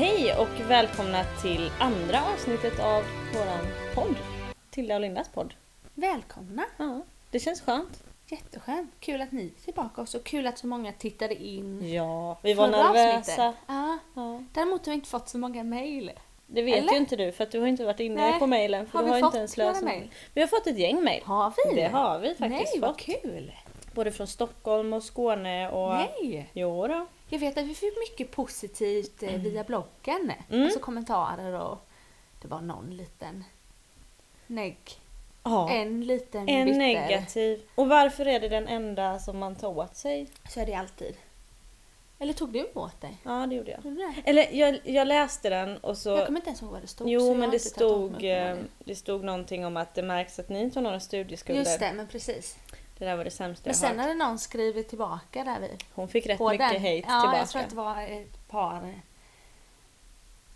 Hej och välkomna till andra avsnittet av våran podd. Tilda och Lindas podd. Välkomna! Ja, det känns skönt. Jätteskönt. Kul att ni är tillbaka och så kul att så många tittade in. Ja, vi var förra nervösa. Ja. Ja, Däremot har vi inte fått så många mejl. det vet Eller? ju inte du för att du har inte varit inne Nej. på mejlen Har du vi har fått inte ens mejl? Vi har fått ett gäng mejl. Har vi? Det har vi faktiskt Nej, vad fått. kul! Både från Stockholm och Skåne och... Nej! Jo då. Jag vet att vi fick mycket positivt eh, via bloggen. Mm. Alltså kommentarer och det var någon liten negg. Ja. En liten En bitter. negativ. Och varför är det den enda som man tar åt sig? Så är det alltid. Eller tog du åt dig? Ja, det gjorde jag. Gjorde det? Eller jag, jag läste den och så... Jag kommer inte ens ihåg vad det stod. Jo, men det stod, eh, det stod någonting om att det märks att ni inte har några studieskulder. Just det, men precis. Det där var det sämsta Men jag sen hört. hade någon skrivit tillbaka där vid Hon fick rätt mycket den. hate ja, tillbaka. jag tror att det var ett par.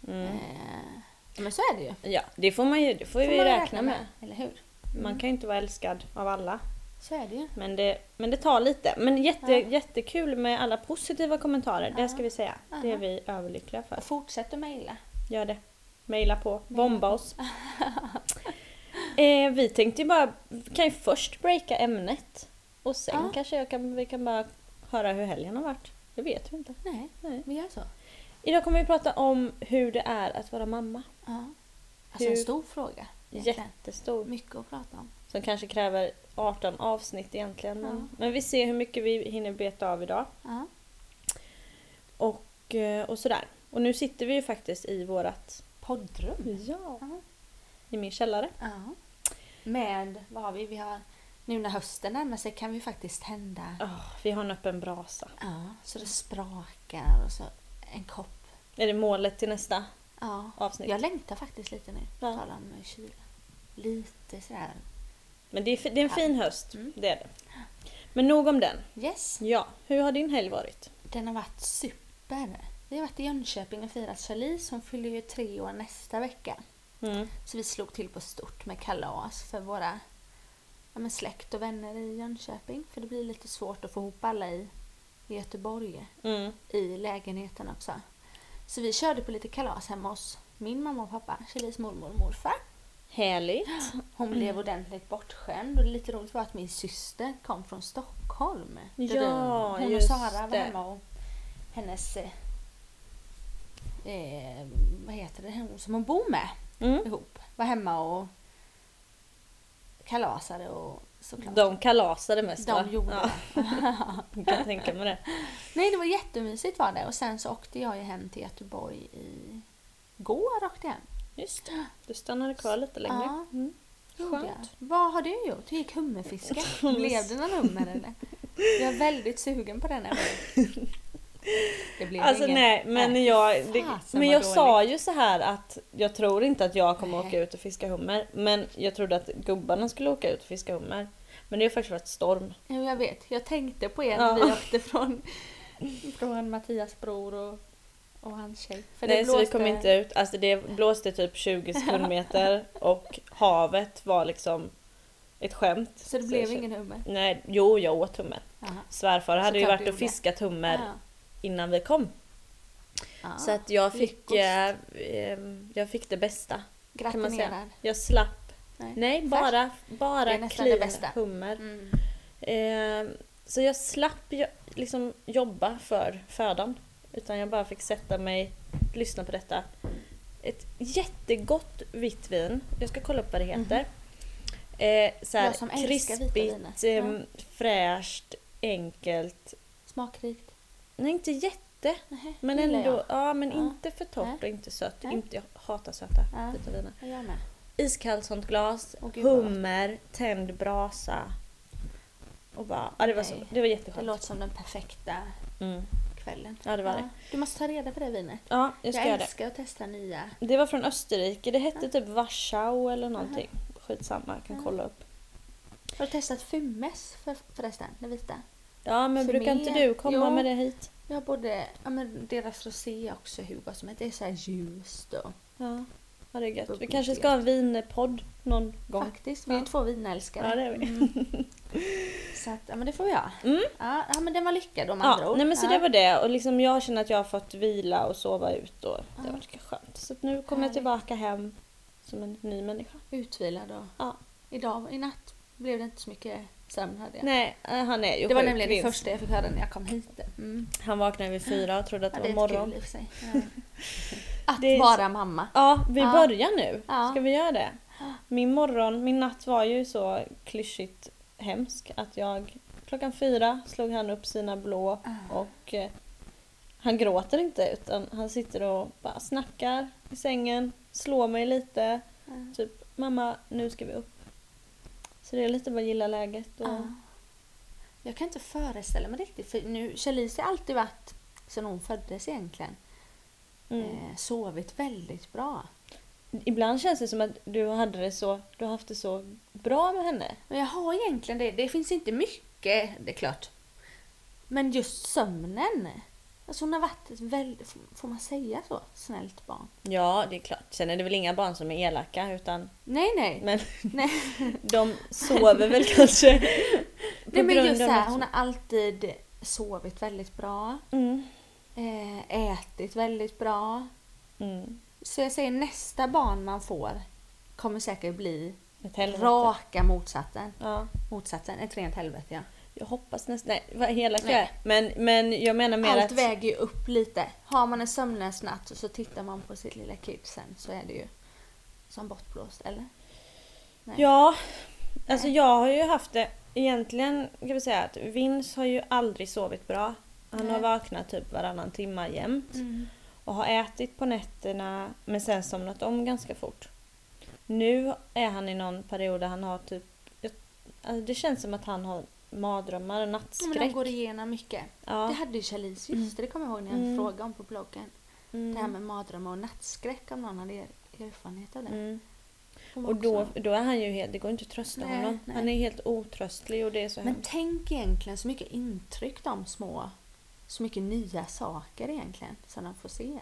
mm. Eh, men så är det ju. Ja, det får man ju det får Får vi man räkna med. Eller hur? Man kan ju inte vara älskad av alla. Så är det ju. Men det, men det tar lite. Men jätte, Ja. jättekul med alla positiva kommentarer, det Ja. ska vi säga. Det är Aha. vi överlyckliga för. Fortsätt att mejla. Gör det. Maila på, bomba oss. eh, vi tänkte ju bara, kan ju först breaka ämnet. Och sen Ja. kanske jag kan, vi kan bara höra hur helgen har varit. Det vet vi inte. Nej, Nej. vi gör så. Idag kommer vi prata om hur det är att vara mamma. Ja. Alltså Hur- en stor fråga. egentligen. Jättestor. Mycket att prata om. Som kanske kräver 18 avsnitt egentligen. Men, men vi ser hur mycket vi hinner beta av idag. Ja. Och, eh, och sådär. Och nu sitter vi ju faktiskt i vårat... Poddrum. Ja. Ja. I min källare. ja. Med, vad har vi? Vi har, nu när hösten närmar sig kan vi faktiskt tända. Åh, vi har en öppen brasa. Ja, så det sprakar och så en kopp. Är det målet till nästa Ja. avsnitt? Jag längtar faktiskt lite nu. På Ja. tal om kyla. Lite sådär. Men det är, det är en fin höst. Mm. Det är det. Men nog om den. Yes. Ja, hur har din helg varit? Den har varit super. Vi har varit i Jönköping och firat Charlize. Hon fyller ju tre år nästa vecka. Mm. Så vi slog till på stort med kalas för våra ja, släkt och vänner i Jönköping. För det blir lite svårt att få ihop alla i, Göteborg Mm. i lägenheten också. Så vi körde på lite kalas hemma hos min mamma och pappa, Charlize mormor och morfar. Härligt. Hon blev ordentligt bortskämd och det lite roligt var att min syster kom från Stockholm. Ja, Hon och Sara var hemma och hennes, eh, eh, vad heter det, hon som hon bor med Mm. ihop, var hemma och kalasade och såklart. De kalasade mest va? De gjorde ja, det. jag kan tänka mig det. Nej, det var jättemysigt var det och sen så åkte jag ju hem till Göteborg i går åkte jag hem. Just det. Du stannade kvar lite längre. Ja. Mm. Skönt. Vad har du gjort? Du gick hummerfiske. blev det någon hummer eller? Jag är väldigt sugen på den här Alltså ingen. nej, men Nej, jag, det, fasen men jag sa ju så här att jag tror inte att jag kommer Nej. åka ut och fiska hummer. Men jag trodde att gubbarna skulle åka ut och fiska hummer. Men det har faktiskt varit storm. Jo, jag vet. Jag tänkte på er Ja. när vi åkte från, från Mattias bror och, och hans tjej. För Nej, det så vi blåste- kom inte ut. Alltså det blåste typ 20 sekundmeter och havet var liksom ett skämt. Så det blev ingen hummer? Nej, jo jag åt hummer. Jaha. Svärfar hade ju varit och fiskat hummer Ja. Innan vi kom. Ja. Så att jag fick, eh, eh, jag fick det bästa. kan man säga. Gratulerar. Jag slapp. Nej. Nej, bara, bara clean hummer. Mm. Eh, så jag slapp liksom jobba för födan. Utan jag bara fick sätta mig, lyssna på detta. Ett jättegott vitt vin. Jag ska kolla upp vad det heter. Eh, så här, Mhm. Älskar vita krispigt, viner. ehm, fräscht, enkelt. Smakrikt. Nej, inte jätte. Nähä, Men ändå, jag. ja men Ja. inte för torrt Nej. och inte sött. Nej. Inte, jag hatar söta Ja. vita viner. Jag med. Iskallt sånt glas, gott. hummer, tänd brasa. Och bara, ja, det var, så, Nej. det var Det jätteskönt. låter som den perfekta Mm. kvällen. Ja, det var det. Du måste ta reda på det vinet. Ja, jag ska jag göra det. älskar att testa nya. Det var från Österrike, det hette typ Warschau eller någonting. Skitsamma, jag kan Ja. kolla upp. Har du testat Fummes för, förresten? Det vita? Ja men brukar inte du komma Jo. med det hit? Jag har både, ja men deras rosé också Hugo som heter, det är så här ljust och Ja. Ja, det är gött. Vi kanske ska ha en vinpodd någon gång. Faktiskt, vi är Ja. ju två vinälskare. Ja, det är vi. Mm. Så att, ja men det får vi ha. Mm. Ja, ja men den var lyckad om andra Ja, ord. nej men så ja. det var det och liksom jag känner att jag har fått vila och sova ut och det Ja. har varit skönt. Så att nu kommer jag tillbaka hem som en ny människa. Utvilad och Ja. idag, i natt blev det inte så mycket sömn hade jag. Nej, eh, han är ju det var sjuk, nämligen det första jag fick höra när jag kom hit. Mm. Han vaknade vid fyra och trodde att Ja, det det var är morgon. kul i och för sig. Ja. Att Det är vara mamma. Ja, vi Ja. börjar nu. Ja. Ska vi göra det? Min morgon, min natt var ju så klyschigt hemsk att jag klockan fyra slog han upp sina blå och eh, han gråter inte utan han sitter och bara snackar i sängen, slår mig lite. Typ mamma nu ska vi upp. Så det är lite bara gilla läget. Och... Ja. Jag kan inte föreställa mig riktigt för nu, Charlize har alltid varit, sen hon föddes egentligen, Mm. eh, sovit väldigt bra. Ibland känns det som att du hade det så, du har haft det så bra med henne. Men jag har egentligen det, det finns inte mycket, det är klart. Men just sömnen. Alltså hon har varit ett väldigt, får man säga så, snällt barn. Ja, det är klart. Sen är det väl inga barn som är elaka utan Nej nej. men nej. de sover väl kanske nej men just så här, hon har alltid sovit väldigt bra. Mm. Eh, ätit väldigt bra. Mm. Så jag säger nästa barn man får kommer säkert bli raka motsatsen. Ja. Motsatsen, ett rent helvete ja. Jag hoppas nästan... Nej, vad Nej. är. Men, men jag menar mer Allt att... väger ju upp lite. Har man en sömnlös natt så tittar man på sitt lilla kid sen så är det ju som bortblåst, eller? Nej. Ja, alltså jag har ju haft det... Egentligen kan vi säga att Vince har ju aldrig sovit bra. Han har Nej. vaknat typ varannan timma jämt. Mm. Och har ätit på nätterna men sen somnat om ganska fort. Nu är han i någon period där han har typ... Alltså det känns som att han har mardrömmar och Ja, men nattskräck. de går igenom mycket. Ja. Det hade ju Charlize, just det, det kommer jag ihåg när jag Mm. frågade om på bloggen. Mm. Det här med mardrömmar och nattskräck om någon hade er- erfarenhet av det. Mm. Och då, då är han ju helt, det går inte att trösta Nej, honom. nej. Han är helt otröstlig och det är så Men hemskt. tänk egentligen så mycket intryck de små, så mycket nya saker egentligen som de får se.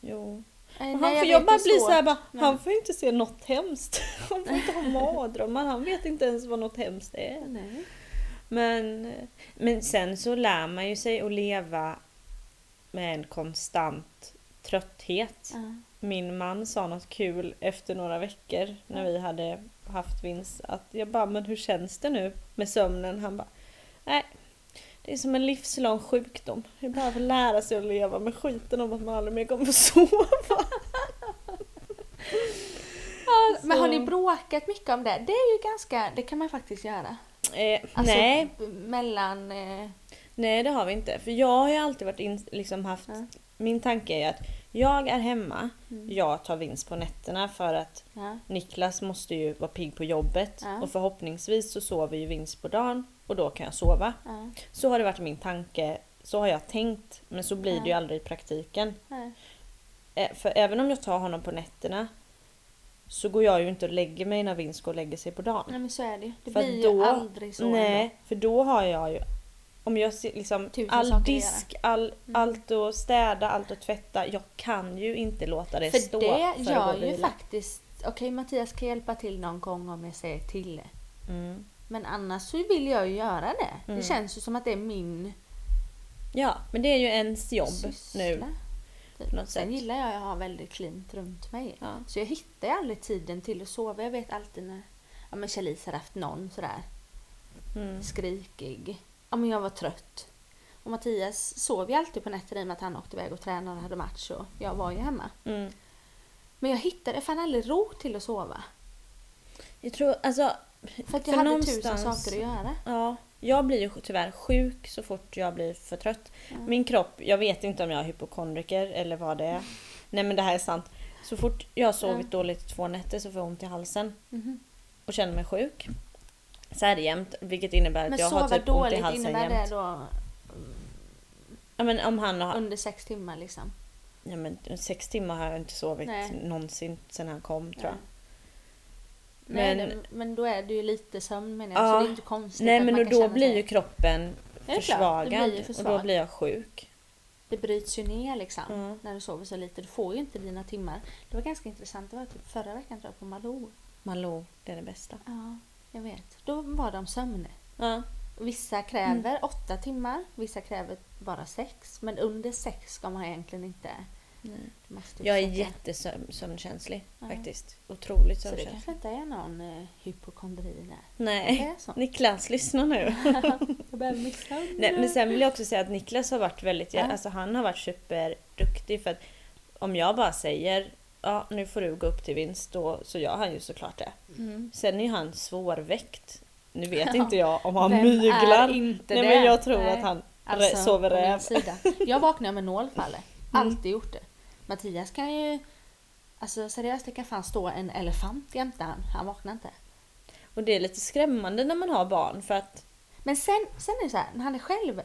Jo. Eh, nej, han får jag bara det är bli svårt, så här, bara, men- han får inte se något hemskt. Han får inte ha mardrömmar, han vet inte ens vad något hemskt är. Nej. Men, men sen så lär man ju sig att leva med en konstant trötthet. Ja. Min man sa något kul efter några veckor när vi hade haft vinst. Att jag bara, men hur känns det nu med sömnen? Han bara, nej. Det är som en livslång sjukdom. Det att få lära sig att leva med skiten om att man aldrig mer kommer få sova. Men har ni bråkat mycket om det? Det är ju ganska, det kan man faktiskt göra. Eh, Alltså, nej, mellan... Eh, nej det har vi inte. För jag har ju alltid varit in, liksom haft, Ja. min tanke är att jag är hemma, Mm. jag tar vinst på nätterna för att ja. Niklas måste ju vara pigg på jobbet Ja. och förhoppningsvis så sover ju vinst på dagen och då kan jag sova. Så har det varit min tanke, så har jag tänkt men så blir det ju aldrig i praktiken. Eh, För även om jag tar honom på nätterna så går jag ju inte och lägger mig när vinst går och lägger sig på dagen. Nej men så är det. Det För blir då- ju aldrig så Nej, ändå. för då har jag ju om jag ser liksom Tusen all disk, all, Mm. allt att städa, allt att tvätta. Jag kan ju inte låta det För stå det för gå gör ju vila. faktiskt... Okej Mattias kan hjälpa till någon gång om jag säger till. Mm. Men annars så vill jag ju göra det. Mm. Det känns ju som att det är min Ja, men det är ju ens jobb syssla. nu. På något Sen sätt. gillar jag att ha väldigt klint runt mig. Ja. Så jag hittar ju aldrig tiden till att sova. Jag vet alltid när ja, men Charlize har haft någon sådär Mm. skrikig. Ja men jag var trött. Och Mattias sov ju alltid på nätter i och med att han åkte iväg och tränade och hade match och jag var ju hemma. Mm. Men jag hittade fan aldrig ro till att sova. Jag tror, alltså, För att För jag hade tusen saker att göra. ja. Jag blir ju tyvärr sjuk så fort jag blir för trött. Min kropp, jag vet inte om jag är hypokondriker eller vad det är. Nej men det här är sant. Så fort jag har sovit Ja. dåligt två nätter så får jag ont i halsen Mhm. och känner mig sjuk. Så är det jämt, vilket innebär att Men jag har sova typ ont i dåligt halsen innebär jämt. det då Ja, men om han har, under sex timmar liksom? ja, men sex timmar har jag inte sovit Nej. någonsin sen han kom tror jag. Nej, Men- det, men då är det ju lite sömn menar jag, Ja. så det är inte konstigt Nej att men man och kan då blir ju kroppen klart, försvagad blir ju och då blir jag sjuk. Det bryts ju ner liksom Mm. när du sover så lite. Du får ju inte dina timmar. Det var ganska intressant. Det var typ förra veckan tror jag på Malou. Malou, det är det bästa. Ja, jag vet. Då var de sömn. Ja. Vissa kräver åtta timmar, vissa kräver bara sex. Men under sex ska man egentligen inte... Måste Jag är jättesömnkänslig Ja. faktiskt. Otroligt Så det sömnkänslig. kanske inte är någon eh, hypokondri där. Nej. Niklas lyssna nu. Jag behöver mitt sömn. Nej, men sen vill jag också säga att Niklas har varit väldigt, Ja. alltså han har varit superduktig för att om jag bara säger ja nu får du gå upp till vinst då så gör han ju såklart det. Mm. Sen är han svårväckt. Nu vet inte jag om han Vem myglar. är inte Nej det? men jag tror Nej. att han Alltså, sover räv. Jag vaknar med nålfallet. Mm. Alltid gjort det. Mattias kan ju... Alltså seriöst, det kan fan stå en elefant jämte han. Han vaknar inte. Och det är lite skrämmande när man har barn för att Men sen, sen är det så här, när han är själv.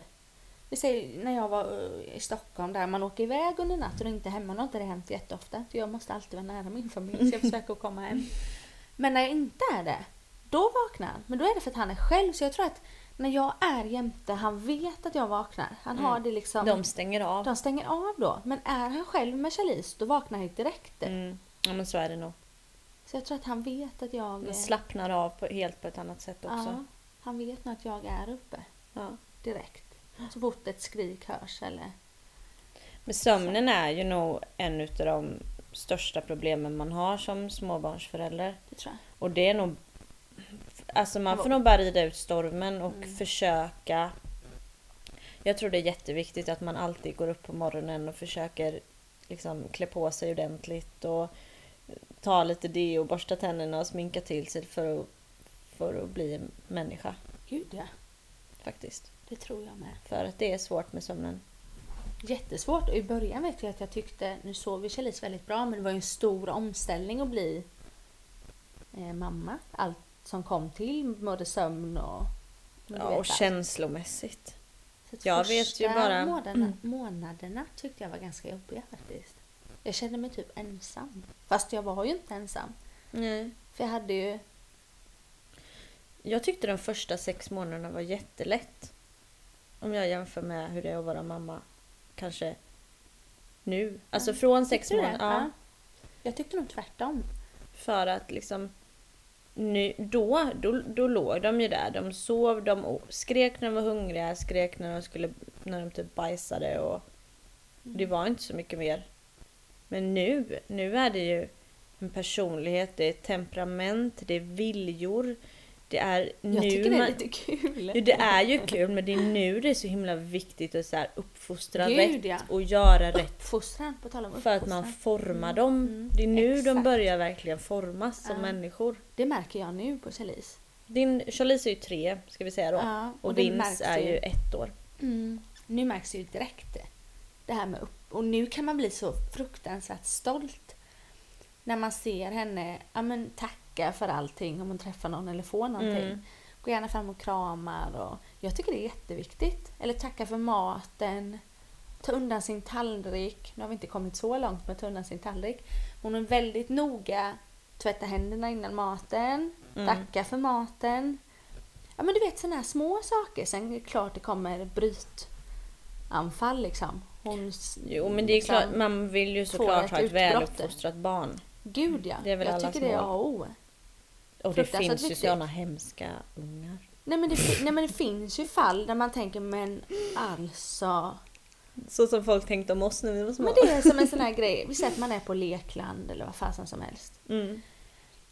Vi säger när jag var eh, i Stockholm där man åker iväg under natten och inte hemma. Nu har inte det hänt jätteofta. Jag måste alltid vara nära min familj så jag försöker att komma hem. Men när jag inte är det, då vaknar han. Men då är det för att han är själv. Så jag tror att när jag är jämte, han vet att jag vaknar. Han har det liksom... de stänger av. De stänger av då. Men är han själv med Charlize, då vaknar han direkt. Mm. Ja men så är det nog. Så jag tror att han vet att jag... Eh, slappnar av på, helt på ett annat sätt också. Ja, han vet nog att jag är uppe Ja. direkt. Så fort ett skrik hörs eller... Men sömnen är ju nog en utav de största problemen man har som småbarnsförälder. Det tror jag. Och det är nog... Alltså man får nog bara rida ut stormen och Mm. försöka... Jag tror det är jätteviktigt att man alltid går upp på morgonen och försöker liksom klä på sig ordentligt och ta lite deo, borsta tänderna och sminka till sig för att, för att bli en människa. Gud ja, Faktiskt. det tror jag med. För att det är svårt med sömnen. Jättesvårt. Och i början vet jag att jag tyckte, nu sov ju Charlize väldigt bra, men det var ju en stor omställning att bli eh, mamma. Allt som kom till, både sömn och... Ja, och allt. känslomässigt. Jag vet ju bara- Månaderna, månaderna tyckte jag var ganska jobbiga faktiskt. Jag kände mig typ ensam. Fast jag var ju inte ensam. Nej. För jag hade ju... Jag tyckte de första sex månaderna var jättelätt. Om jag jämför med hur det är att vara mamma. Kanske nu. Alltså Ja. från sex månader. Ja, Jag tyckte nog tvärtom. För att liksom nu, då, då, då låg de ju där. De sov, de skrek när de var hungriga, skrek när de skulle när de typ bajsade och det var inte så mycket mer. Men nu, nu är det ju en personlighet, det är temperament, det är viljor. Det är nu Jag tycker det är man- lite kul. Jo, det är ju kul men det är nu det är så himla viktigt att så här uppfostra Gud, rätt ja. och göra rätt. Uppfostran, på tal om För att man uppfostran. formar Mm, dem. mm, Det är nu de exakt. börjar verkligen formas som Ja. människor. Det märker jag nu på Charlize. Din Charlize är ju tre, ska vi säga då. Ja, och det Vince är ju ett år. Mm. Nu märks det ju direkt det. Här med upp... Och nu kan man bli så fruktansvärt stolt. När man ser henne ja, men, tacka för allting om hon träffar någon eller får någonting. Mm. Gå gärna fram och kramar. Och jag tycker det är jätteviktigt. Eller tacka för maten. Ta undan sin tallrik. Nu har vi inte kommit så långt med att ta undan sin tallrik. Hon är väldigt noga. Tvätta händerna innan maten. Mm. Tacka för maten. Ja men du vet sådana här små saker. Sen är det klart det kommer brytanfall liksom. Hon Jo men det är liksom- klart, man vill ju såklart ett ha ett väluppfostrat barn. Gud ja. Jag tycker det är A och O. Och det finns ju sådana hemska ungar. Nej men, det, nej men det finns ju fall där man tänker men alltså. Så som folk tänkte om oss när vi var små. Men det är som en sån här grej. Vi säger att man är på lekland eller vad fasen som helst. Mm.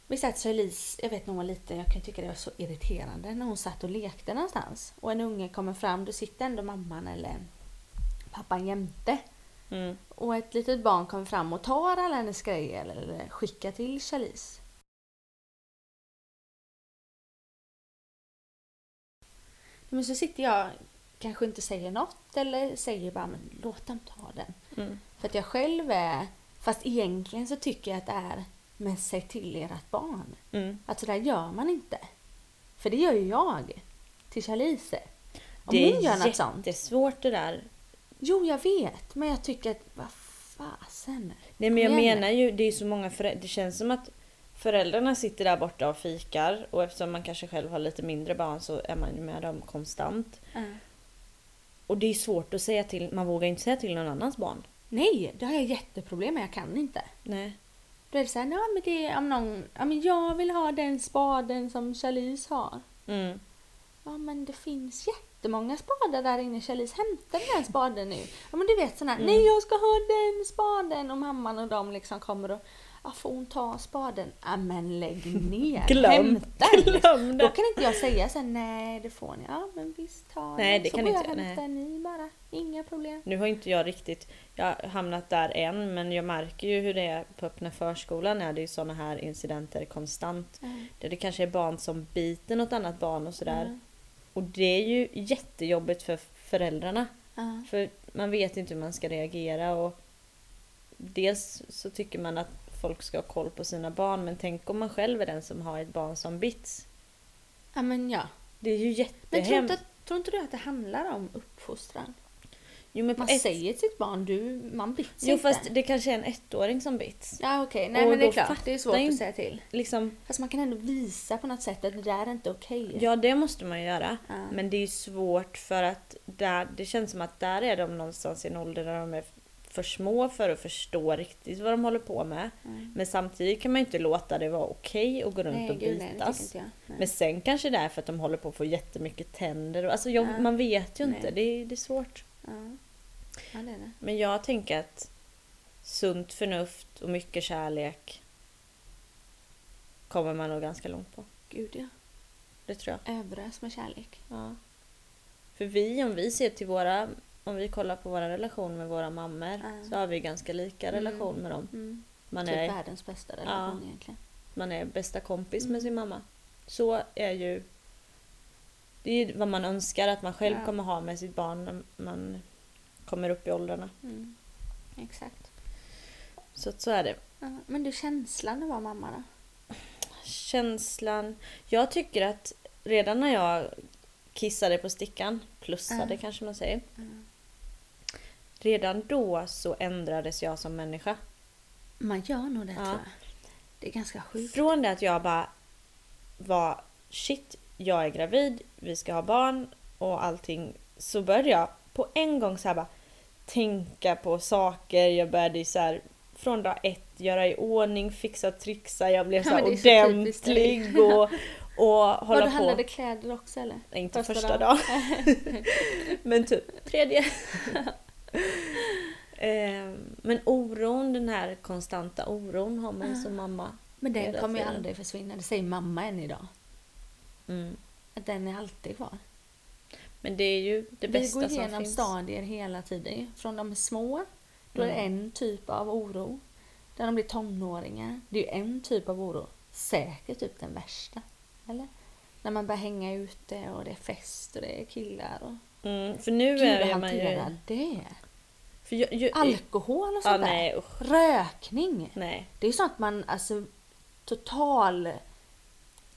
Vi satt så Elise, jag vet nog var lite, jag kan tycka det var så irriterande när hon satt och lekte någonstans. Och en unge kommer fram, då sitter ändå mamman eller pappan jämte. Mm. Och ett litet barn kommer fram och tar alla hennes grejer eller skickar till Charlize. Men så sitter jag, kanske inte säger något eller säger bara men låt dem ta den. Mm. För att jag själv är, fast egentligen så tycker jag att det är men säg till ert barn. Mm. Att så där gör man inte. För det gör ju jag till Charlize. Om Det hon gör är något sånt. jättesvårt det där. Jo, jag vet. Men jag tycker att, vad fasen. Nej men jag menar ju, det är så många föräldrar, det känns som att föräldrarna sitter där borta och fikar och eftersom man kanske själv har lite mindre barn så är man ju med dem konstant. Och det är svårt att säga till, man vågar inte säga till någon annans barn. Nej, det har jag jätteproblem med. Jag kan inte. Nej. Då är det såhär, ja men det är om någon, ja men jag vill ha den spaden som Charlize har. Mm. Ja men det finns jättemånga spadar där inne. Charlize hämta den här spaden nu. Ja men du vet här, Mm. nej jag ska ha den spaden. Och mamman och de liksom kommer och, ja får hon ta spaden? Ja men lägg ner. Glöm. Hämta. Glöm Då det. kan inte jag säga så här, nej det får ni. Ja men visst ta Nej, det Så kan går inte jag jag, hämta ni bara. Inga problem. Nu har inte jag riktigt jag hamnat där än men jag märker ju hur det är på öppna förskolan är det ju såna här incidenter konstant. Mm. Där det kanske är barn som biter något annat barn och sådär. Mm. Och det är ju jättejobbigt för föräldrarna. Ja. För man vet inte hur man ska reagera och dels så tycker man att folk ska ha koll på sina barn men tänk om man själv är den som har ett barn som bits. ja men ja. Det är ju Men tror jättehemskt. inte, tror inte du att det handlar om uppfostran? Jo men Man ett... säger till sitt barn, du, man bits Jo inte. fast det kanske är en ettåring som bits. Ja okej, nej Och men det är klart. Det är svårt att säga till. Liksom, Fast man kan ändå visa på något sätt att det där är inte okej. ja det måste man göra. Ja. Men det är ju svårt för att där, det känns som att där är de någonstans i en ålder där de är för små för att förstå riktigt vad de håller på med. Mm. Men samtidigt kan man ju inte låta det vara okej att gå runt Nej, och gud, bitas. Nej. Men sen kanske det är för att de håller på att få jättemycket tänder. och- Alltså jag, Ja. Man vet ju inte, det är, det är svårt. Ja. ja, det är det. Men jag tänker att sunt förnuft och mycket kärlek kommer man nog ganska långt på. Gud ja. Det tror jag. Överös med kärlek. Ja. För vi, om vi ser till våra, om vi kollar på våra relation med våra mammor Ja. så har vi ganska lika Mm. relation med dem. Mm. Man typ är, världens bästa relation egentligen. man är bästa kompis med Mm. sin mamma. Så är ju det är ju vad man önskar att man själv Ja. kommer ha med sitt barn när man kommer upp i åldrarna. Mm. Exakt. Så att så är det. Ja. Men du, känslan att vara mamma då? Känslan. Jag tycker att redan när jag kissade på stickan, plussade Ja. kanske man säger. Mm. Redan då så ändrades jag som människa. Man gör nog det Ja. tror jag. Det är ganska sjukt. Från det att jag bara var shit, jag är gravid, vi ska ha barn och allting. Så började jag på en gång så här bara tänka på saker. Jag började så här från dag ett göra i ordning, fixa, trixa. Jag blev så Ja, här det är så ordentlig och, och hålla Var du på. handlade kläder också eller? Nej, inte första första, dagen? dagen. Men typ tredje. Ehm, Men oron, den här konstanta oron har man ju som mamma. Men den kommer ju aldrig försvinna. Det säger mamma än idag. Mm. Att den är alltid kvar. Men det är ju det Vi bästa går som igenom finns. stadier hela tiden. Från de är små, då är det Mm. en typ av oro. När de blir tonåringar, det är ju en typ av oro. Säkert typ den värsta. Eller? När man börjar hänga ute och det är fest och det är killar och... Mm, för nu Gud, är att man ju... det! För ju, ju, Alkohol och ja, sånt där. nej, usch, Rökning! nej. Det är ju sånt man alltså total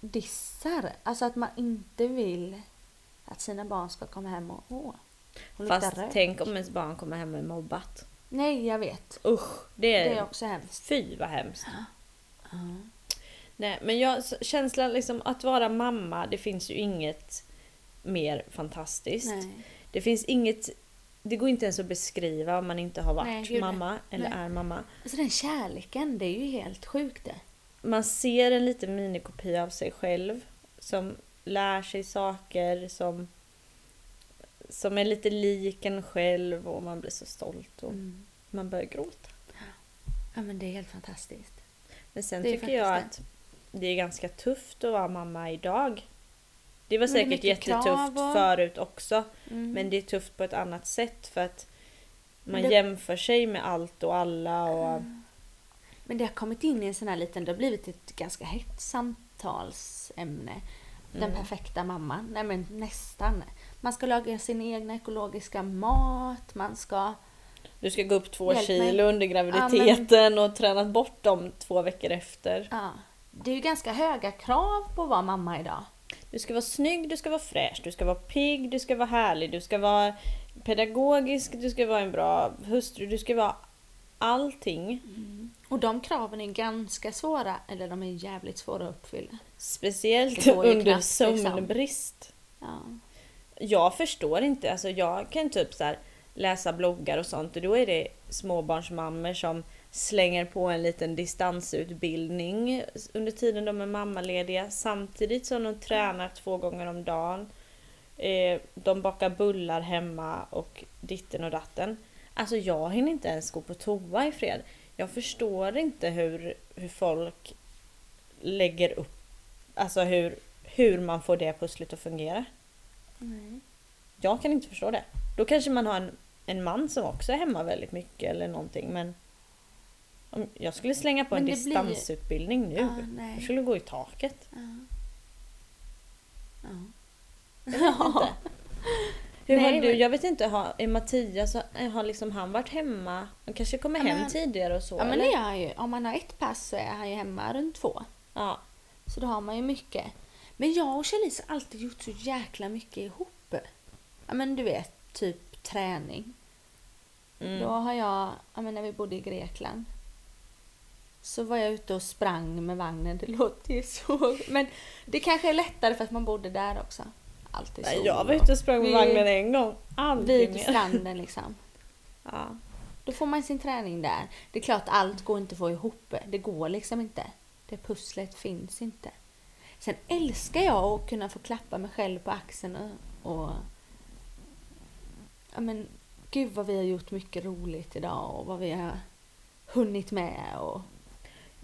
dissar. Alltså att man inte vill att sina barn ska komma hem och, åh, Fast rök. tänk om ens barn kommer hem med mobbat. Nej, jag vet. Usch, det är... Det är också hemskt. Fy vad hemskt. Ja. Nej, men jag, så- känslan liksom att vara mamma, det finns ju inget mer fantastiskt. Nej. Det finns inget... Det går inte ens att beskriva om man inte har varit Nej, mamma eller Nej. är mamma. Alltså den kärleken, det är ju helt sjukt det. Man ser en liten minikopia av sig själv som lär sig saker, som, som är lite lik en själv och man blir så stolt och Mm. man börjar gråta. Ja men det är helt fantastiskt. Men sen Det tycker jag faktiskt att det är ganska tufft att vara mamma idag. Det var Men det säkert mycket jättetufft och- förut också. Mm. Men det är tufft på ett annat sätt för att man Men det- jämför sig med allt och alla. Och, Men det har kommit in i en sån här liten, det har blivit ett ganska hett samtalsämne. Den Mm. perfekta mamman. Nej men nästan. Man ska laga sin egna ekologiska mat, man ska... Du ska gå upp två Hjälp mig. kilo under graviditeten och tränat bort dem två veckor efter. Ja. Det är ju ganska höga krav på att vara mamma idag. Du ska vara snygg, du ska vara fräsch, du ska vara pigg, du ska vara härlig, du ska vara pedagogisk, du ska vara en bra hustru, du ska vara allting. Och de kraven är ganska svåra, eller de är jävligt svåra att uppfylla. Speciellt under knappt, liksom. sömnbrist. Ja. jag förstår inte, alltså jag kan typ så här läsa bloggar och sånt och då är det småbarnsmammor som slänger på en liten distansutbildning under tiden de är mammalediga samtidigt som de tränar två gånger om dagen. Eh, de bakar bullar hemma och ditten och datten. Alltså jag hinner inte ens gå på toa i fred. Jag förstår inte hur, hur folk lägger upp, alltså hur, hur man får det pusslet att fungera. Nej. Jag kan inte förstå det. Då kanske man har en, en man som också är hemma väldigt mycket eller någonting men om jag skulle slänga på Men en det blir distansutbildning nu. Ja, nej. jag skulle gå i taket. Ja. Ja. Inte. Hur Nej, har du, men- jag vet inte, har, är Mattias, har liksom han varit hemma? Han kanske kommer Ja, hem men- tidigare och så ja men eller? det är han ju. Om man har ett pass så är han ju hemma runt två. Ja. Så då har man ju mycket. Men jag och Kjell har alltid gjort så jäkla mycket ihop. Ja men du vet, typ träning. Mm. Då har jag, ja men när vi bodde i Grekland. Så var jag ute och sprang med vagnen. Det låter ju så. Men det kanske är lättare för att man bodde där också. Alltid Nej, sol jag var ute och sprang med Vi- vagnen en gång. Aldrig Vid mer. stranden liksom. Ja. Då får man sin träning där. Det är klart, allt går inte att få ihop. Det går liksom inte. Det pusslet finns inte. Sen älskar jag att kunna få klappa mig själv på axeln och... och ja men, gud vad vi har gjort mycket roligt idag och vad vi har hunnit med och...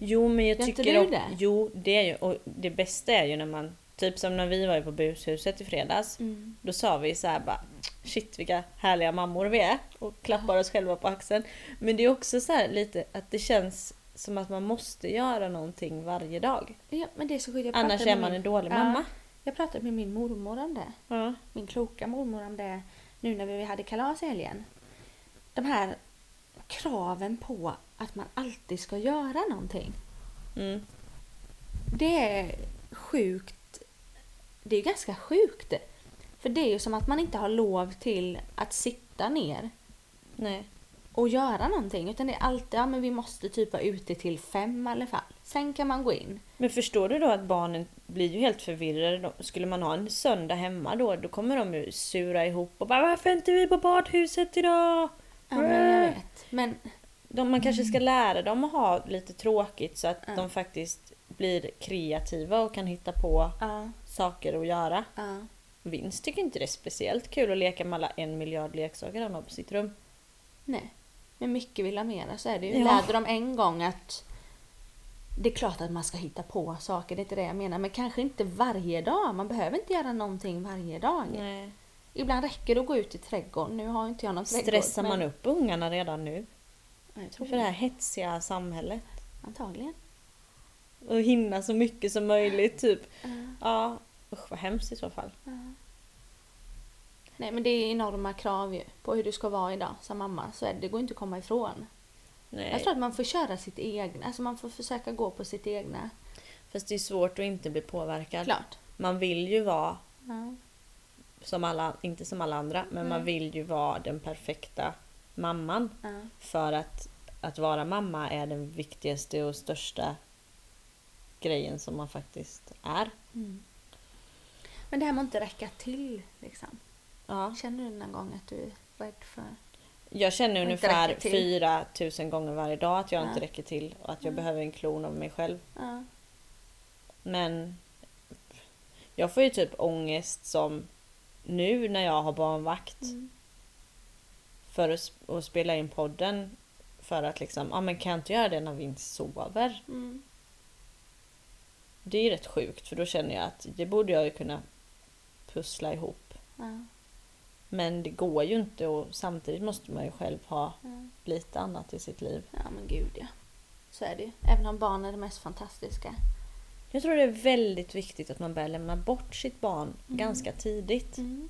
Jo men jag Gör inte tycker du det? Jo det är ju, och det bästa är ju när man, typ som när vi var på bushuset i fredags. Mm. Då sa vi så här bara Shit vilka härliga mammor vi är och klappar oss själva på axeln. Men det är också så här lite att det känns som att man måste göra någonting varje dag. Ja, men det är så. Jag Annars är man min- en dålig Ja. mamma. Jag pratade med min mormor om det. Ja. min kloka mormor om det nu när vi hade kalas i helgen. De här kraven på att man alltid ska göra någonting. Mm. Det är sjukt. Det är ganska sjukt. För det är ju som att man inte har lov till att sitta ner Nej. och göra någonting. Utan det är alltid, ja men vi måste typ vara ute till fem i alla fall. Sen kan man gå in. Men förstår du då att barnen blir ju helt förvirrade. De- Skulle man ha en söndag hemma då, då kommer de ju sura ihop och bara Varför är inte vi på badhuset idag? Ja men jag vet. Men De, man kanske ska lära dem att ha lite tråkigt så att de faktiskt blir kreativa och kan hitta på saker att göra. Vinst tycker inte det är speciellt kul att leka med alla en miljard leksaker han har på sitt rum. Nej. Men mycket vill ha mera så är det ju. Ja. Lärde de en gång att det är klart att man ska hitta på saker, det är inte det jag menar. Men kanske inte varje dag. Man behöver inte göra någonting varje dag. Nej. Ibland räcker det att gå ut i trädgården. Nu har inte jag någon trädgård. Stressar man men- upp ungarna redan nu? Ja, jag tror För det här hetsiga samhället. Antagligen. Och hinna så mycket som möjligt typ. Ja, Ja, usch vad hemskt i så fall. ja. Nej men det är enorma krav ju på hur du ska vara idag som mamma. Så är det, det går inte att komma ifrån. Nej. Jag tror att man får köra sitt egna. Alltså man får försöka gå på sitt egna. Fast det är svårt att inte bli påverkad. Klart. Man vill ju vara Ja. som alla, inte som alla andra, men man vill ju vara den perfekta mamman. Ja. För att, att vara mamma är den viktigaste och största grejen som man faktiskt är. Mm. Men det här med att inte räcka till liksom. Ja. Känner du någon gång att du är rädd för... Jag känner ungefär räcker till. 4000 gånger varje dag att jag Ja. inte räcker till och att jag Ja. behöver en klon av mig själv. Ja. Men jag får ju typ ångest som nu när jag har barnvakt Mm. För att, att spela in podden. För att liksom, ja men kan jag inte göra det när Vince sover? Mm. Det är ju rätt sjukt för då känner jag att det borde jag ju kunna pussla ihop. Ja. Men det går ju inte och samtidigt måste man ju själv ha Ja. lite annat i sitt liv. ja men gud ja. Så är det ju. Även om barn är det mest fantastiska. Jag tror det är väldigt viktigt att man börjar lämna bort sitt barn Mm. ganska tidigt. Mm.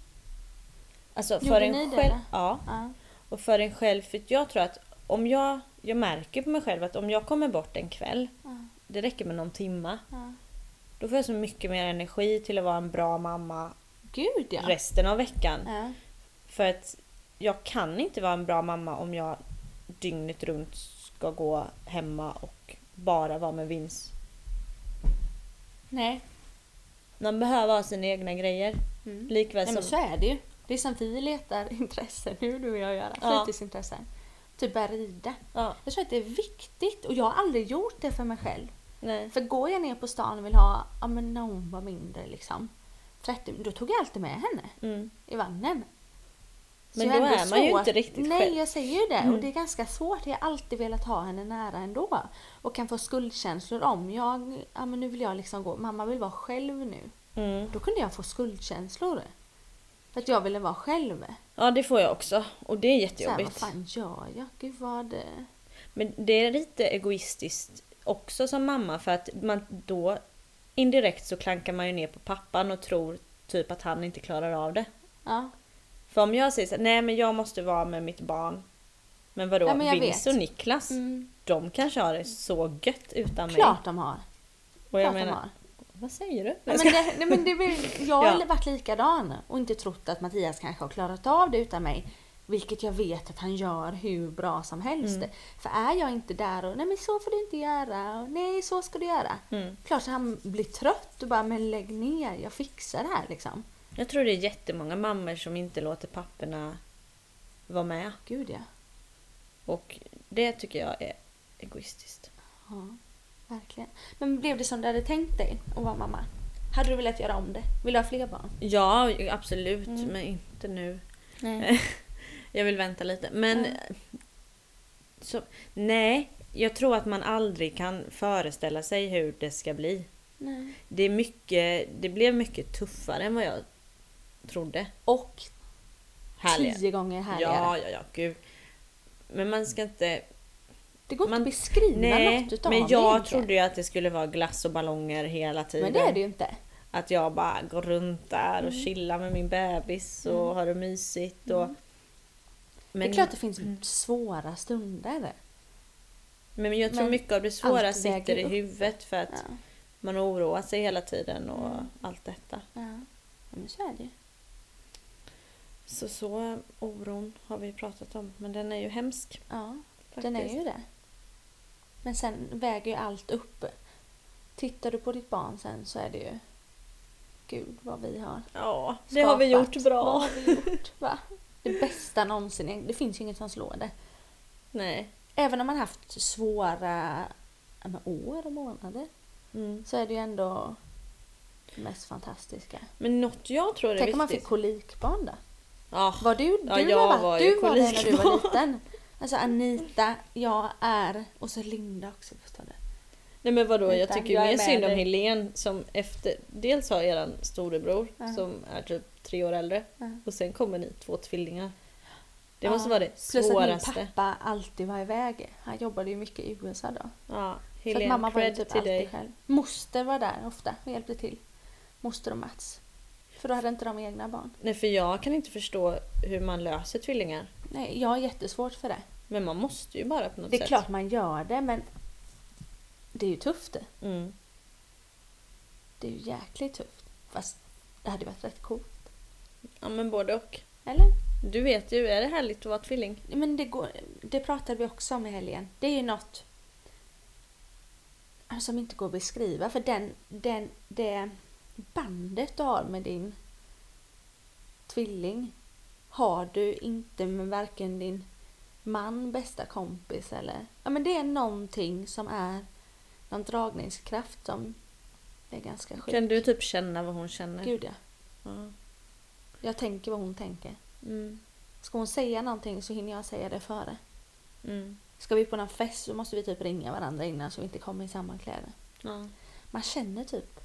Alltså Gjorde för en ni det, själv. eller? Ja. Ja. Och för en själv, för jag tror att om jag, jag märker på mig själv att om jag kommer bort en kväll, Ja. det räcker med någon timma, Ja. då får jag så mycket mer energi till att vara en bra mamma Gud ja. resten av veckan. ja. För att jag kan inte vara en bra mamma om jag dygnet runt ska gå hemma och bara vara med Vince. Nej. man behöver ha sina egna grejer. Mm. Likväl Nej, men så är det ju. Det är som vi letar intressen nu, du och jag göra. Ja. Fritidsintressen. Typ börja rida. Ja, Jag tror att det är viktigt och jag har aldrig gjort det för mig själv. nej. För går jag ner på stan och vill ha, ja men när hon var mindre liksom. 30, då tog jag alltid med henne Mm. i vagnen. Men då är man ju inte riktigt Nej, själv. jag säger ju det. Mm. Och det är ganska svårt. Jag har alltid velat ha henne nära ändå. Och kan få skuldkänslor om jag, ja men nu vill jag liksom gå, mamma vill vara själv nu. Mm. Då kunde jag få skuldkänslor. För att jag ville vara själv. Ja, det får jag också. Och det är Så här, vad jättejobbigt. fan gör jag? Gud vad... Men det är lite egoistiskt också som mamma för att man då indirekt så klankar man ju ner på pappan och tror typ att han inte klarar av det. Ja. För om jag säger så här, nej men jag måste vara med mitt barn. Men vadå, Ja, men Vince och Niklas, Mm. de kanske har det så gött utan mig. Klart de har. Och jag Klart de menar, har. Vad säger du? Ja, men det, nej, men det, väl- jag har Ja. varit likadan och inte trott att Mattias kanske har klarat av det utan mig. Vilket jag vet att han gör hur bra som helst. Mm. För är jag inte där och nej men så får du inte göra och nej så ska du göra. Mm. Klart han blir trött och bara men lägg ner, jag fixar det här liksom. Jag tror det är jättemånga mammor som inte låter papporna vara med. Gud ja. Och det tycker jag är egoistiskt. ja. Verkligen. Men blev det som du hade tänkt dig att vara mamma? Hade du velat göra om det? Vill du ha fler barn? Ja, absolut, Mm. men inte nu. Nej. Jag vill vänta lite. Men... Ja. Så, nej, jag tror att man aldrig kan föreställa sig hur det ska bli. nej. Det, är mycket, det blev mycket tuffare än vad jag trodde. Och Härligare. tio gånger härligare. Ja, ja, ja, gud. Men man ska inte... Det går inte Man- att beskriva Nej, något utav men det jag egentligen. trodde ju att det skulle vara glass och ballonger hela tiden. Men det är det ju inte. Att jag bara går runt där och Mm. chillar med min bebis och Mm. har det mysigt. Och... Mm. Men, det är klart det finns Mm. svåra stunder. men jag tror men mycket av det svåra sitter i upp. huvudet för att Ja. man oroar sig hela tiden och Mm. allt detta. Ja, men så är det ju. Så så oron har vi pratat om. Men den är ju hemsk. Ja, Faktiskt. den är ju det. Men sen väger ju allt upp. Tittar du på ditt barn sen så är det ju Gud vad vi har Ja, det har vi skapat. gjort bra. Vad har vi gjort? Va? Det bästa någonsin. Det finns ju inget som slår det. Nej. Även om man haft svåra år och månader Mm. så är det ju ändå det mest fantastiska. Men något jag tror är Tänk om man viktigt. fick kolikbarn då? Ja, Var du, du Ja, jag var ju du var det när du var liten. Alltså Anita, jag är och så Linda också förstår du. Nej men vadå, jag tycker ju jag mer synd om dig. Helen som efter, dels har eran storebror Ja. som är typ tre år äldre Ja. och sen kommer ni två tvillingar. Det måste vara det Plus att min svåraste. pappa alltid var iväg. Han jobbade ju mycket i USA då. Ja, Så Helen, mamma var ju typ till alltid dig. själv. Moster var där ofta och hjälpte till. Moster och Mats. För då hade inte de egna barn. Nej för jag kan inte förstå hur man löser tvillingar. Nej, jag har jättesvårt för det. Men man måste ju bara på något Det är sätt. klart man gör det men det är ju tufft det. Mm. Det är ju jäkligt tufft. Fast det hade varit rätt coolt. Ja men både och. Eller? Du vet ju, är det härligt att vara tvilling? Men det, går, det pratade vi också om i helgen. Det är ju något som inte går att beskriva. För den, den, det bandet du har med din tvilling har du inte med varken din man, bästa kompis eller... Ja men det är någonting som är någon dragningskraft som är ganska sjuk. Kan du typ känna vad hon känner? Gud ja. Ja. Jag tänker vad hon tänker. Mm. Ska hon säga någonting så hinner jag säga det före. Mm. Ska vi på någon fest så måste vi typ ringa varandra innan så vi inte kommer i samma kläder. Ja. Man känner typ.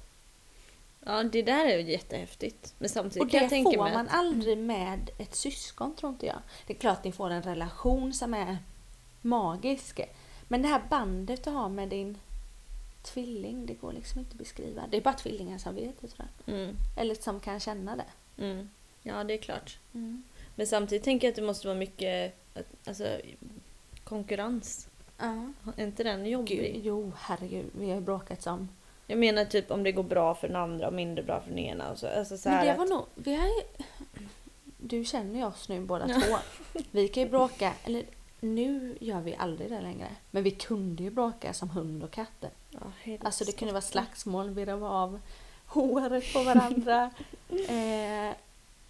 Ja, det där är ju jättehäftigt. Men samtidigt Och kan det jag tänka får mig man att... aldrig med ett syskon tror inte jag. Det är klart ni får en relation som är magisk. Men det här bandet du har med din tvilling, det går liksom inte att beskriva. Det är bara tvillingar som vet det tror jag. Mm. Eller som kan känna det. Mm. Ja, det är klart. Mm. Men samtidigt tänker jag att det måste vara mycket att- alltså, konkurrens. Ja. Är inte den Gud, jobbig? jo, herregud. Vi har ju bråkat som... Jag menar typ om det går bra för den andra och mindre bra för den ena. Och så, alltså så Men det att, var nog... Vi har ju... Du känner ju oss nu båda två. Vi kan ju bråka, eller nu gör vi aldrig det längre. Men vi kunde ju bråka som hund och katt. ja. Alltså det kunde vara slagsmål, virra av håret på varandra. Eh,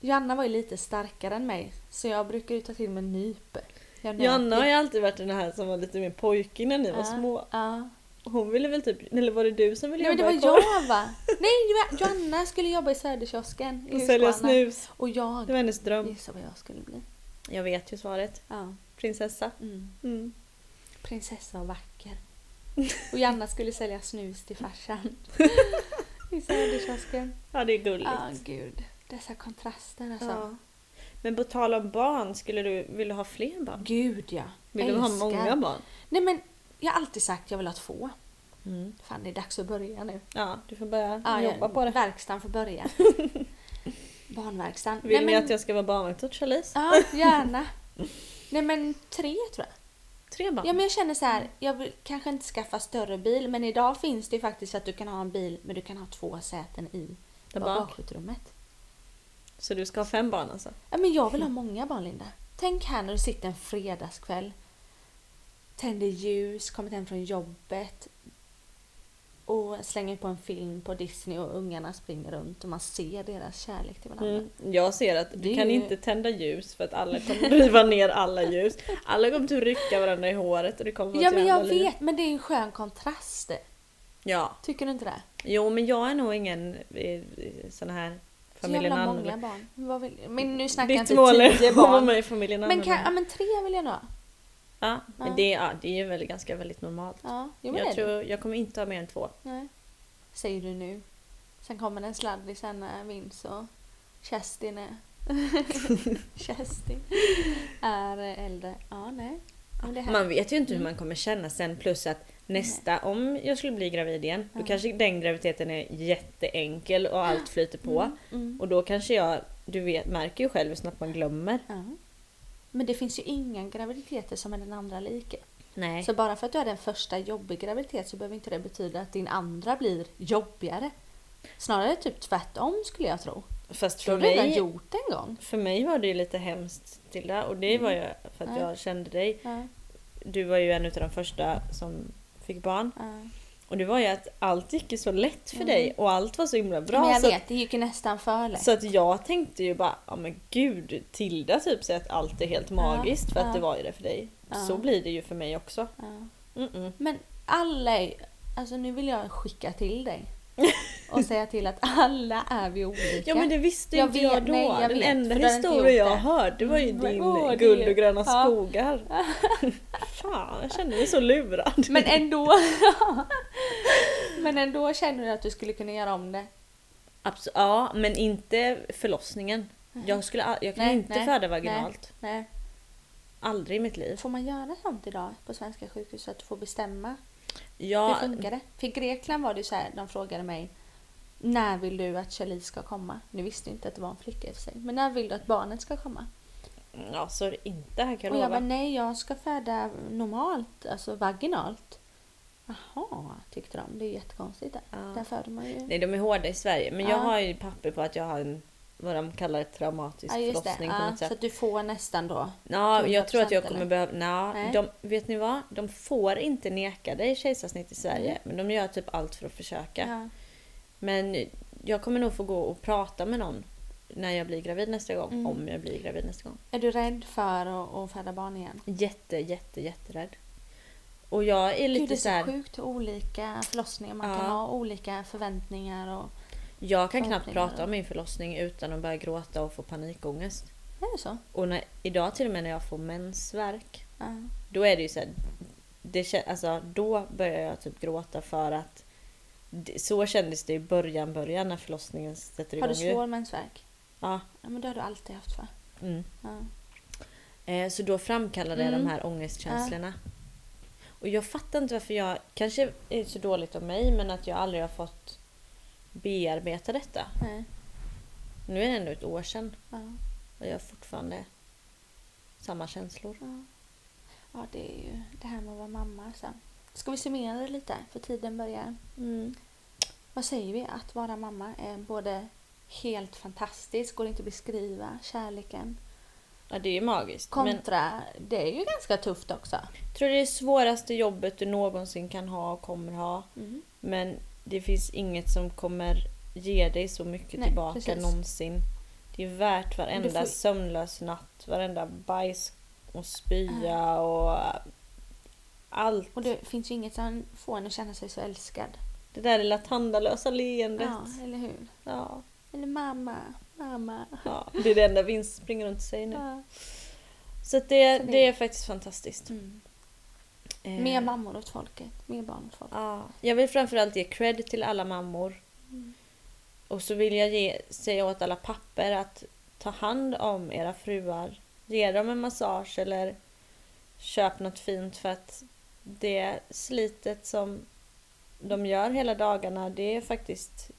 Joanna var ju lite starkare än mig så jag brukar ju ta till mig nyp. Joanna har ju alltid varit den här som var lite mer pojkig när ni var små. Ja. Hon ville väl typ, eller var det du som ville Nej men det jobba var jag va? Nej Jo- Joanna skulle jobba i Söderkiosken i och sälja snus? Och jag, Det var hennes dröm. gissa vad jag skulle bli. Jag vet ju svaret. Ja. Prinsessa. Mm. Mm. Prinsessa och vacker. Och Janna skulle sälja snus till farsan. I Söderkiosken. Ja det är gulligt. Ja, gud. Dessa kontraster alltså. Ja. Men på tal om barn, skulle du, vill du ha fler barn? Gud ja. Vill du ha Älskar. många barn? Nej men jag har alltid sagt att jag vill ha två. Mm. Fan det är dags att börja nu. Ja, du får börja Ja, jobba på det. Verkstaden får börja. Barnverkstan. Vill Nej, ni men, att jag ska vara barnvakt åt Charlize? Ja, gärna. Nej men tre tror jag. Tre barn? Ja men jag känner så här, jag vill kanske inte skaffa större bil men idag finns det ju faktiskt att du kan ha en bil men du kan ha två säten i Där bak? bagageutrymmet. Så du ska ha fem barn alltså? Ja men jag vill ha många barn Linda. Tänk här när du sitter en fredagskväll, tänder ljus, kommit hem från jobbet och slänger på en film på Disney och ungarna springer runt och man ser deras kärlek till varandra. Mm. Jag ser att du är kan ju- inte tända ljus för att alla kommer riva ner alla ljus. Alla kommer att rycka varandra i håret och det kommer vara Ja men jävla jag liv. vet, men det är en skön kontrast. Ja. Tycker du inte det? Jo men jag är nog ingen eh, sån här Så familjen jävla Anne. många barn. Vill, men nu snackar jag Ditt inte mål är tio att vara barn. med i familjen Anne. Men, kan, ja, men tre vill jag nog ha. Ja, men Ja. det, ja, det är ju väl ganska väldigt normalt. Ja, jo, jag, tror, jag kommer inte ha mer än två. Nej. Säger du nu. Sen kommer en sladdis när Vince och Kerstin är... Kerstin är äldre. Ja, nej. Man vet ju inte hur Mm. man kommer känna sen plus att nästa, om jag skulle bli gravid igen, då kanske den graviditeten är jätteenkel och allt flyter på. Mm, mm. Och då kanske jag, du vet, märker ju själv hur snabbt man glömmer. Men det finns ju inga graviditeter som är den andra lika. Nej. Så bara för att du har den första jobbig graviditet så behöver inte det betyda att din andra blir jobbigare. Snarare typ tvärtom skulle jag tro. Fast Du för har redan gjort en gång. för mig var det ju lite hemskt Tilda och det var ju för att Mm. Ja. jag kände dig. Ja, Du var ju en av de första som fick barn. ja. Och det var ju att allt gick ju så lätt för Mm. dig och allt var så himla bra. Men jag så, vet, det gick ju nästan för lätt. så att jag tänkte ju bara, ja men gud, Tilda typ säger att allt är helt magiskt för att ja. det var ju det för dig. Ja. Så blir det ju för mig också. Ja. Mm-mm. Men alla är, alltså nu vill jag skicka till dig. Och säga till att alla är vi olika. Ja men det visste Jag inte vet, jag då. nej, jag Den vet, enda för du hade inte historia gjort jag det. var ju Mm, din det- guld och gröna ja. skogar. Fan, jag kände mig så lurad. Men ändå. men ändå känner du att du skulle kunna göra om det. Abs- ja, men inte förlossningen. Jag, skulle, jag kan Nej, inte nej, föda vaginalt. Nej. Aldrig i mitt liv. Får man göra sånt idag på svenska sjukhus så att du får bestämma? Ja, Hur funkar det? För i Grekland var det så här, de frågade mig när vill du att Charlie ska komma? Nu visste jag inte att det var en flicka i sig. Men när vill du att barnet ska komma? Ja, så är det inte här kan Och jag jag bara, lova. nej jag ska föda normalt, alltså vaginalt. Jaha, tyckte de. Det är jättekonstigt. Ja. där föder man ju... Nej, de är hårda i Sverige. Men jag Ja. har ju papper på att jag har en, vad de kallar ett traumatisk Ja, förlossning på något så sätt. att du får nästan då. Ja, jag tror att jag 100% kommer eller? behöva... Nja, Nej. de, vet ni vad? De får inte neka dig kejsarsnitt i Sverige. Mm. Men de gör typ allt för att försöka. Men jag kommer nog få gå och prata med någon när jag blir gravid nästa gång. Mm. Om jag blir gravid nästa gång. Är du rädd för att, att föda barn igen? Jätte, jätte, jätterädd. Och jag är lite Gud, det är så här, sjukt olika förlossningar. Man Ja. kan ha olika förväntningar och... Jag kan knappt prata om min förlossning utan att börja gråta och få panikångest. Är det så? Och när, idag till och med när jag får mensvärk. Ja. Då är det ju så här, det, alltså, Då börjar jag typ gråta för att det, så kändes det i början, början när förlossningen sätter Har igång. du ju. svår mensvärk? Ja. Ja, men det har du alltid haft va? Mm. Ja. Eh, så då framkallade jag Mm. de här ångestkänslorna. Och jag fattar inte varför jag, kanske är det så dåligt av mig, men att jag aldrig har fått bearbeta detta. Nej. Nu är det ändå ett år sedan Ja. och jag har fortfarande samma känslor. Ja. ja, det är ju det här med att vara mamma. Så. Ska vi summera det lite? För tiden börjar. Mm. Vad säger vi? Att vara mamma är både helt fantastiskt, går inte att beskriva kärleken. Ja, det är ju magiskt. Men Kontra, det är ju ganska tufft också. jag tror det är det svåraste jobbet du någonsin kan ha och kommer ha. Mm. Men det finns inget som kommer ger dig så mycket Nej, tillbaka precis. någonsin. Det är värt varenda får- sömnlös natt, varenda bajs och spya och allt. Och det finns ju inget som får en att känna sig så älskad. Det där lilla tandalösa leendet. Ja, eller hur? Ja. Eller mamma, mamma. ja. Det är det enda vi springer runt och säger nu. Ja. Så det, Så det- det är faktiskt fantastiskt. Mm. Eh, Mer mammor åt folket, mer barn åt folket. Ja. Jag vill framförallt ge cred till alla mammor. Mm. Och så vill jag ge, säga åt alla papper att ta hand om era fruar. Ge dem en massage eller köp något fint för att det slitet som de gör hela dagarna det är faktiskt...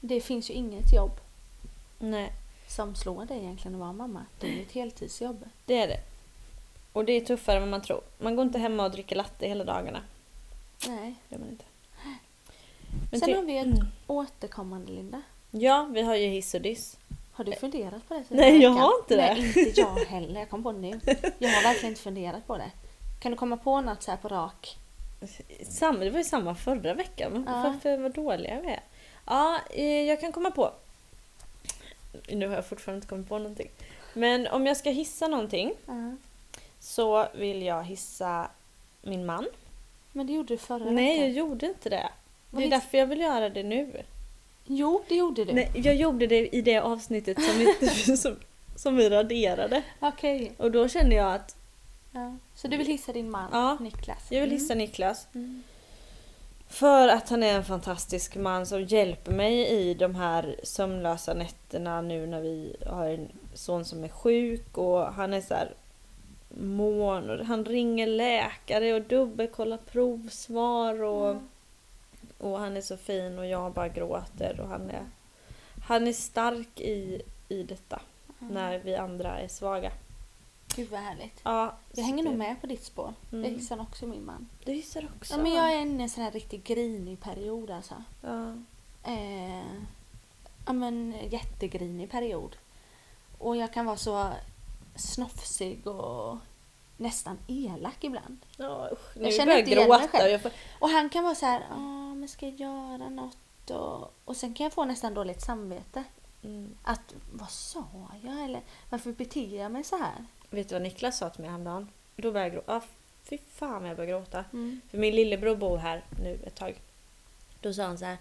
Det finns ju inget jobb Nej, som slår dig egentligen att vara mamma. Det är ju ett heltidsjobb. det är det. Och det är tuffare än vad man tror. Man går inte hemma och dricker latte hela dagarna. Nej. Det gör man inte. Sen till- har vi ett Mm. återkommande Linda. Ja, vi har ju hiss och diss. Har du funderat på det? Nej, jag veckan? har inte det. Nej, inte jag heller. Jag kom på det nu. Jag har verkligen inte funderat på det. Kan du komma på något så här på rak? Samma, det var ju samma förra veckan. Ja. Varför vad dåliga vi är. Ja, eh, jag kan komma på. Nu har jag fortfarande inte kommit på någonting. Men om jag ska hissa någonting Ja. så vill jag hissa min man. Men det gjorde du förra Nej, jag veckan. gjorde inte det. Det är därför jag vill göra det nu. Jo, det gjorde du. Nej, jag gjorde det i det avsnittet som, inte, som, som vi raderade. Okej. Och då kände jag att Ja. Så du vill hissa din man, Ja. Niklas? jag vill hissa Niklas. Mm. För att han är en fantastisk man som hjälper mig i de här sömnlösa nätterna nu när vi har en son som är sjuk och han är så här mån och han ringer läkare och dubbelkollar provsvar och, Mm. och han är så fin och jag bara gråter och han är, han är stark i, i detta Mm. när vi andra är svaga. Gud vad härligt. Ja, Jag hänger så nog det- med på ditt spår. Mm. Jag hissar också min man. Du gissar också? Ja, men jag är inne i en sån här riktigt grinig period alltså. Ja. Eh, ja men jättegrinig period. Och jag kan vara så snofsig och nästan elak ibland. Ja, usch, nu Jag känner inte igen mig själv. Får, Och han kan vara så här, ja men ska jag göra något? Och, och sen kan jag få nästan dåligt samvete. Mm. Att vad sa jag? Eller varför beter jag mig så här? Vet du vad Niklas sa till mig häromdagen? Då började jag gråta. Ah, fy fan vad jag började gråta. Mm. För min lillebror bor här nu ett tag. Då sa han så här.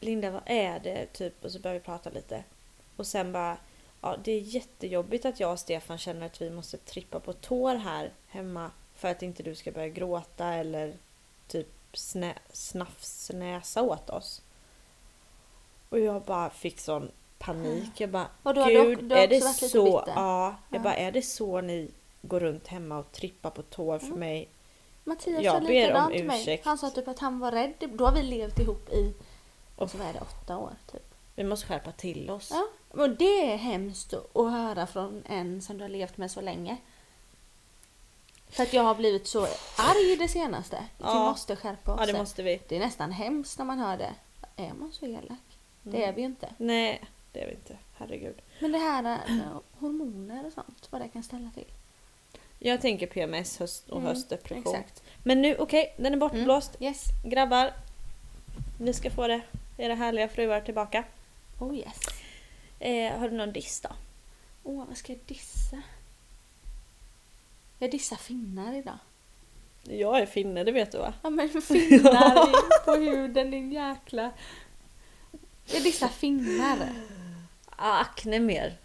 Linda vad är det? Typ och så började vi prata lite. Och sen bara. Ja det är jättejobbigt att jag och Stefan känner att vi måste trippa på tår här hemma. För att inte du ska börja gråta eller typ snä, snafsnäsa åt oss. Och jag bara fick sån panik. Jag bara Och du dock- Gud, du har är det så? Ja, jag Ja. bara är det så ni går runt hemma och trippar på tår för Ja. mig? Mattias Jag ber om till mig. ursäkt. Han sa typ att han var rädd. Då har vi levt ihop i, och så vad är det, åtta år typ. Vi måste skärpa till oss. Ja, och det är hemskt att höra från en som du har levt med så länge. För att jag har blivit så arg det senaste. Vi Ja. måste skärpa oss. Ja, det måste vi. det är nästan hemskt när man hör det. Är man så elak? Det är vi ju inte. Nej, det är vi inte. Herregud. Men det här med hormoner och sånt, vad det kan ställa till. Jag tänker PMS höst och Mm, höstdepression. Exakt. Men nu, okej, den är bortblåst. Yes. Grabbar, ni ska få det. Era härliga fruar tillbaka. Oh yes. Eh, har du någon diss då? Åh, vad ska jag dissa? Jag dissar finnar idag. Jag är finne, det vet du va? Ja men finnar i- på huden din jäkla... Jag dissar finnar. Ah, akne mer.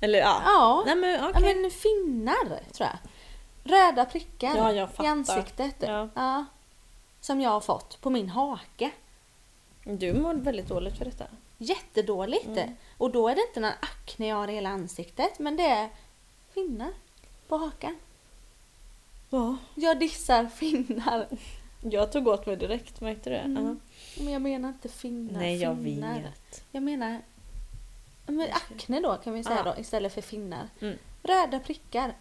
Eller ja. Ja. Nej men Ja okej. men finnar tror jag. Röda prickar Ja, jag i ansiktet. Ja. Som jag har fått på min hake. Du mår väldigt dåligt för detta. Jättedåligt. Mm. Och då är det inte någon akne jag har i hela ansiktet men det är finnar på hakan. Ja. Jag dissar finnar. Jag tog åt mig direkt, märkte du det? Mm. Ja. Men jag menar inte finnar. Nej, jag finnar. vet. Jag menar men akne då kan vi säga Ja. då istället för finnar. Mm. Röda prickar.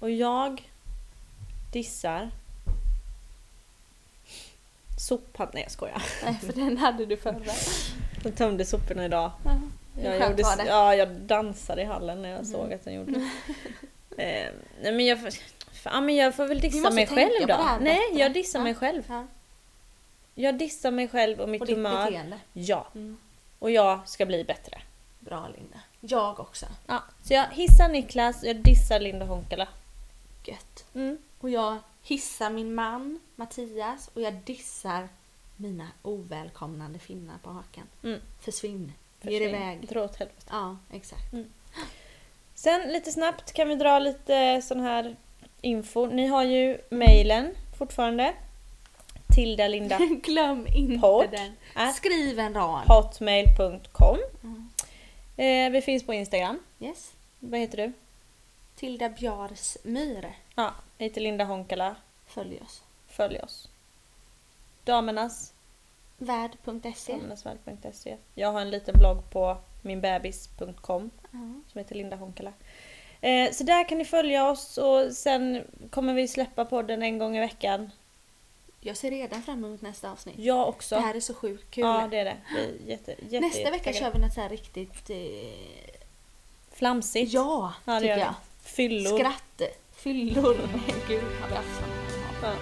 Och jag dissar soppan. Nej jag skojar. Nej för den hade du förra. Jag tömde soporna idag. Ja, Jag, gjorde, ja, jag dansade i hallen när jag Mm. såg att den gjorde det. eh, nej men jag, fan, men jag får väl dissa mig själv då. Nej, bättre. jag dissar Ja. mig själv. Ja. Jag dissar mig själv och mitt ditt humör. beteende. Ja. Mm. Och jag ska bli bättre. Bra Linda. Jag också. Ja. Så jag hissar Niklas och jag dissar Linda Honkala. Gött. Mm. Och jag hissar min man Mattias och jag dissar mina ovälkomnande finnar på hakan. Mm. Försvinn. Försvinn. dig iväg. Dra åt helvete. Ja, exakt. Sen lite snabbt kan vi dra lite sån här info. Ni har ju mejlen fortfarande. Tilda Linda Glöm inte Podd. den. Skriv en rad. hotmail.com. Mm. Eh, vi finns på Instagram. Yes. Vad heter du? Tilda Bjars Myre. Ja, jag heter Linda Honkala. Följ oss. Följ oss. Damernas, damernasvärld.se. Jag har en liten blogg på minbebis.com Ja. som heter Linda Honkala. Eh, så där kan ni följa oss och sen kommer vi släppa podden en gång i veckan. Jag ser redan fram emot nästa avsnitt. Jag också. Det här är så sjukt kul. Ja det är det. Är jätte, jätte, nästa vecka kör vi något så här riktigt... Eh... Flamsigt. Ja, Ja, det tycker jag. Fyllor. Skratt. Fyllor. Gud, har vi haft. Ja.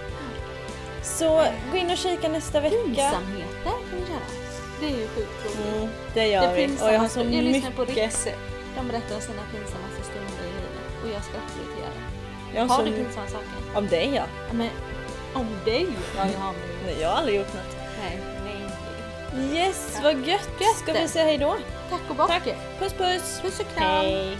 Så gå in och kika nästa vecka. Pinsamheter kan vi köra. Det är ju sjukt roligt. Mm, det gör vi. Och jag har så jag lyssnar på mycket... Riks. De berättar om sina pinsammaste jag skrattar lite gärna. Jag har så du pinsamma saker? Om dig ja. Ja, men om dig? Ja, jag har mig. Nej, jag har aldrig gjort något. Nej, nej. Yes, vad gött. Gött Ska vi säga hej då? Tack och bock. Tack. Puss puss. Puss och kram. Hej.